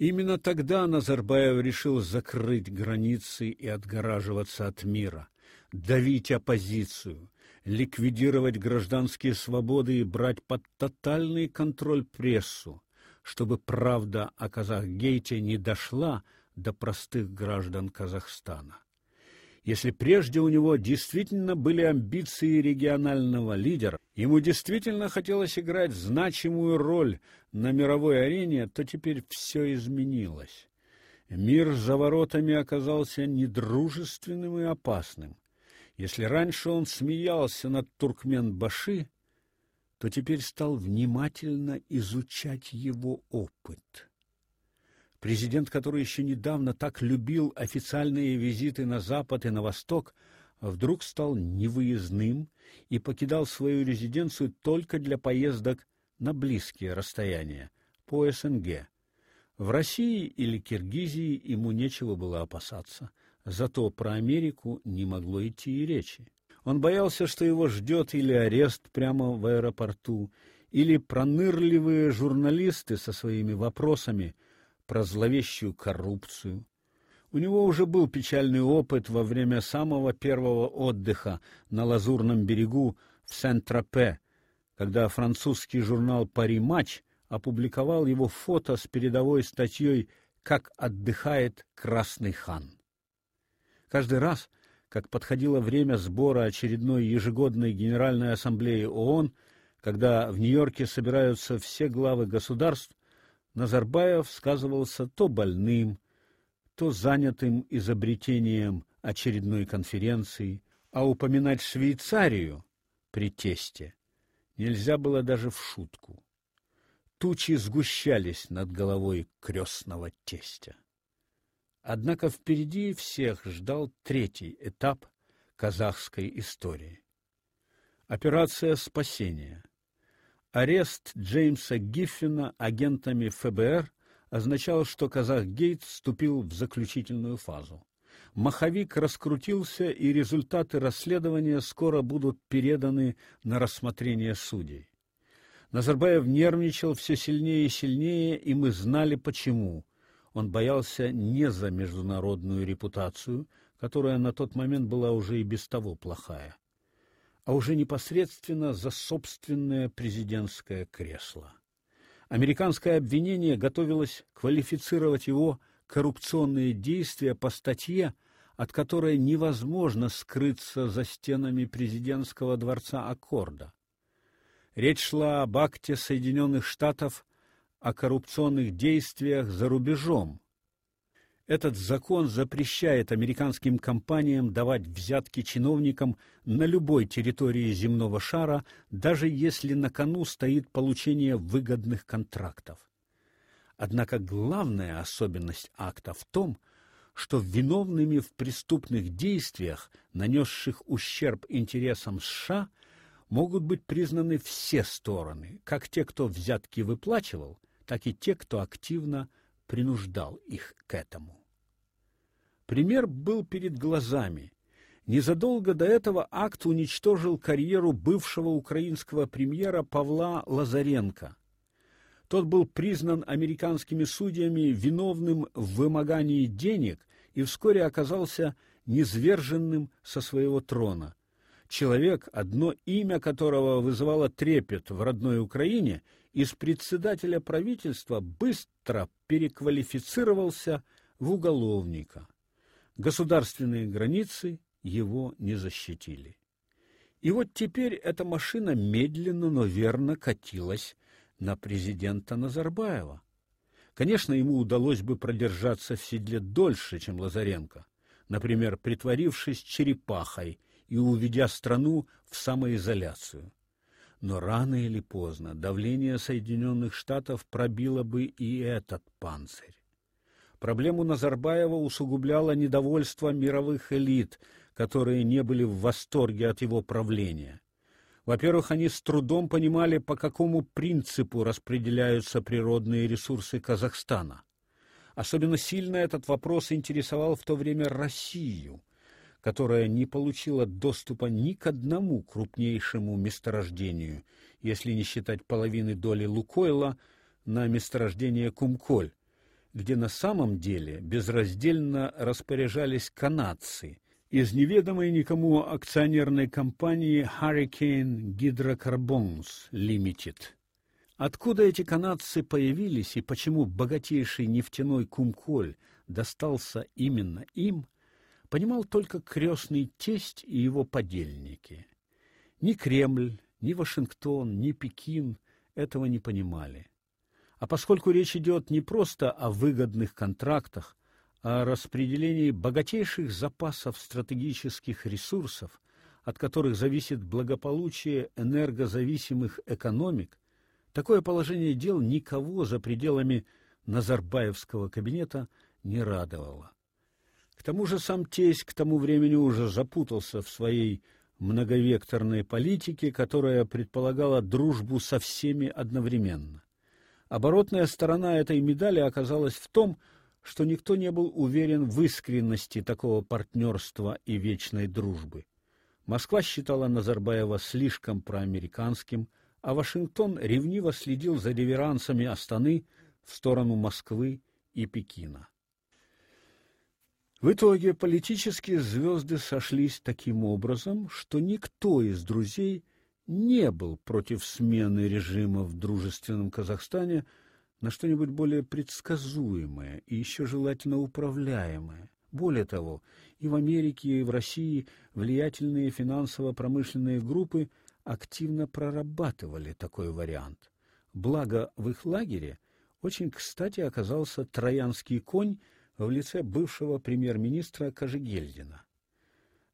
Именно тогда Назарбаев решил закрыть границы и отгораживаться от мира, давить оппозицию, ликвидировать гражданские свободы и брать под тотальный контроль прессу, чтобы правда о Казахгейте не дошла до простых граждан Казахстана. Если прежде у него действительно были амбиции регионального лидера, ему действительно хотелось играть значимую роль на мировой арене, то теперь все изменилось. Мир за воротами оказался недружественным и опасным. Если раньше он смеялся над Туркмен-Баши, то теперь стал внимательно изучать его опыт. Президент, который еще недавно так любил официальные визиты на запад и на восток, вдруг стал невыездным и покидал свою резиденцию только для поездок на близкие расстояния по СНГ. В России или Киргизии ему нечего было опасаться, зато про Америку не могло идти и речи. Он боялся, что его ждет или арест прямо в аэропорту, или пронырливые журналисты со своими вопросами – про зловещую коррупцию. У него уже был печальный опыт во время самого первого отдыха на Лазурном берегу в Сент-Тропе, когда французский журнал Пари Матч опубликовал его фото с передовой статьей Как отдыхает Красный хан. Каждый раз, как подходило время сбора очередной ежегодной Генеральной ассамблеи ООН, когда в Нью-Йорке собираются все главы государств, Назарбаев сказывался то больным, то занятым изобретением очередной конференции, а упоминать Швейцарию при тесте нельзя было даже в шутку. Тучи сгущались над головой крестного тестя. Однако впереди всех ждал третий этап казахской истории. Операция спасения. Арест Джеймса Гиффина агентами ФБР означал, что Казахгейт вступил в заключительную фазу. Маховик раскрутился, и результаты расследования скоро будут переданы на рассмотрение судей. Назарбаев нервничал все сильнее и сильнее, и мы знали почему. Он боялся не за международную репутацию, которая на тот момент была уже и без того плохая, а уже непосредственно за собственное президентское кресло. Американское обвинение готовилось квалифицировать его коррупционные действия по статье, от которой невозможно скрыться за стенами президентского дворца Аккорда. Речь шла об акте Соединенных Штатов о коррупционных действиях за рубежом, этот закон запрещает американским компаниям давать взятки чиновникам на любой территории земного шара, даже если на кону стоит получение выгодных контрактов. Однако главная особенность акта в том, что виновными в преступных действиях, нанесших ущерб интересам США, могут быть признаны все стороны, как те, кто взятки выплачивал, так и те, кто активно принуждал их к этому. Пример был перед глазами. Незадолго до этого акт уничтожил карьеру бывшего украинского премьера Павла Лазаренко. Тот был признан американскими судьями виновным в вымогании денег и вскоре оказался низверженным со своего трона. Человек, одно имя которого вызывало трепет в родной Украине, из председателя правительства быстро переквалифицировался в уголовника. Государственные границы его не защитили. И вот теперь эта машина медленно, но верно катилась на президента Назарбаева. Конечно, ему удалось бы продержаться в седле дольше, чем Лазаренко, например, притворившись черепахой и уведя страну в самоизоляцию. Но рано или поздно давление Соединенных Штатов пробило бы и этот панцирь. Проблему Назарбаева усугубляло недовольство мировых элит, которые не были в восторге от его правления. Во-первых, они с трудом понимали, по какому принципу распределяются природные ресурсы Казахстана. Особенно сильно этот вопрос интересовал в то время Россию, которая не получила доступа ни к одному крупнейшему месторождению, если не считать половины доли Лукойла на месторождение Кумколь, где на самом деле безраздельно распоряжались канадцы из неведомой никому акционерной компании Hurricane Hydrocarbons Limited. Откуда эти канадцы появились и почему богатейший нефтяной кумколь достался именно им, понимал только крестный тесть и его подельники. Ни Кремль, ни Вашингтон, ни Пекин этого не понимали. А поскольку речь идет не просто о выгодных контрактах, а о распределении богатейших запасов стратегических ресурсов, от которых зависит благополучие энергозависимых экономик, такое положение дел никого за пределами Назарбаевского кабинета не радовало. К тому же сам тесть к тому времени уже запутался в своей многовекторной политике, которая предполагала дружбу со всеми одновременно. Оборотная сторона этой медали оказалась в том, что никто не был уверен в искренности такого партнерства и вечной дружбы. Москва считала Назарбаева слишком проамериканским, а Вашингтон ревниво следил за реверансами Астаны в сторону Москвы и Пекина. В итоге политические звезды сошлись таким образом, что никто из друзей не был против смены режима в дружественном Казахстане на что-нибудь более предсказуемое и еще желательно управляемое. Более того, и в Америке, и в России влиятельные финансово-промышленные группы активно прорабатывали такой вариант. Благо в их лагере очень кстати оказался троянский конь в лице бывшего премьер-министра Кожегельдина.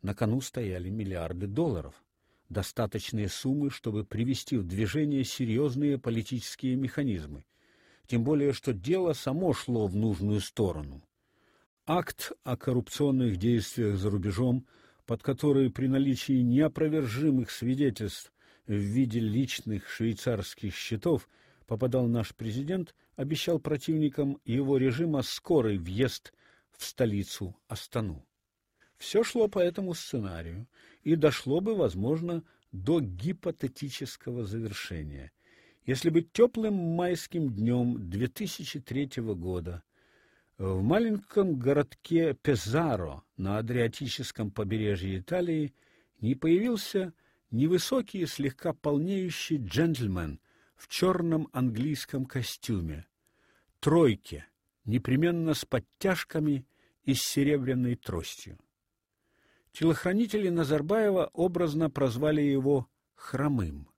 На кону стояли миллиарды долларов достаточные суммы, чтобы привести в движение серьезные политические механизмы, тем более что дело само шло в нужную сторону. Акт о коррупционных действиях за рубежом, под который при наличии неопровержимых свидетельств в виде личных швейцарских счетов попадал наш президент, обещал противникам его режима скорый въезд в столицу Астану. Все шло по этому сценарию, и дошло бы, возможно, до гипотетического завершения. Если бы теплым майским днем 2003 года в маленьком городке Пезаро на Адриатическом побережье Италии не появился невысокий, слегка полнеющий джентльмен в черном английском костюме, тройке, непременно с подтяжками и с серебряной тростью. Телохранители Назарбаева образно прозвали его хромым.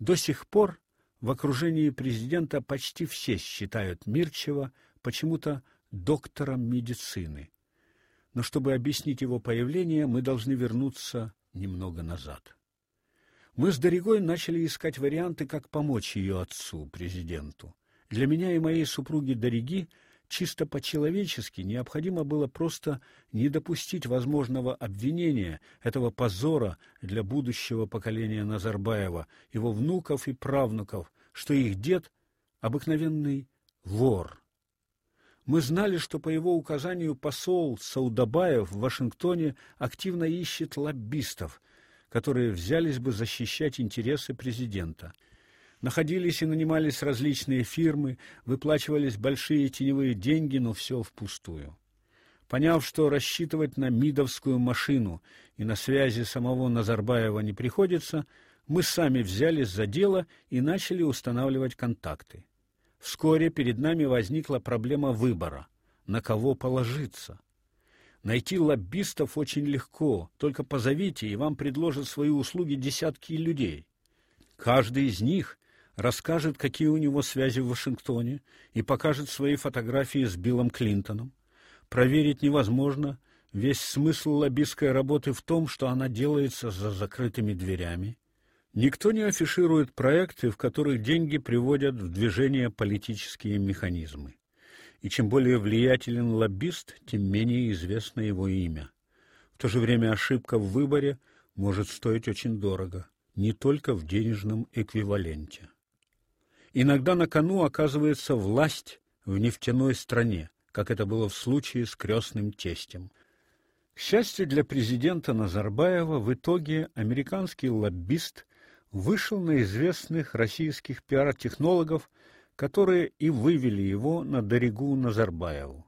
До сих пор в окружении президента почти все считают Мирчева почему-то доктором медицины. Но чтобы объяснить его появление, мы должны вернуться немного назад. Мы с Дорогой начали искать варианты, как помочь ее отцу, президенту. Для меня и моей супруги Дороги чисто по-человечески необходимо было просто не допустить возможного обвинения, этого позора для будущего поколения Назарбаева, его внуков и правнуков, что их дед обыкновенный вор. Мы знали, что по его указанию посол Саудабаев в Вашингтоне активно ищет лоббистов, которые взялись бы защищать интересы президента – Находились и нанимались различные фирмы, выплачивались большие теневые деньги, но все впустую. Поняв, что рассчитывать на мидовскую машину и на связи самого Назарбаева не приходится, мы сами взялись за дело и начали устанавливать контакты. Вскоре перед нами возникла проблема выбора, на кого положиться. Найти лоббистов очень легко, только позовите, и вам предложат свои услуги десятки людей. Каждый из них расскажет, какие у него связи в Вашингтоне, и покажет свои фотографии с Биллом Клинтоном. Проверить невозможно, весь смысл лоббистской работы в том, что она делается за закрытыми дверями. Никто не афиширует проекты, в которых деньги приводят в движение политические механизмы. И чем более влиятелен лоббист, тем менее известно его имя. В то же время ошибка в выборе может стоить очень дорого, не только в денежном эквиваленте. Иногда на кону оказывается власть в нефтяной стране, как это было в случае с крестным тестем. К счастью для президента Назарбаева, в итоге американский лоббист вышел на известных российских пиар-технологов, которые и вывели его на Дорогу Назарбаеву.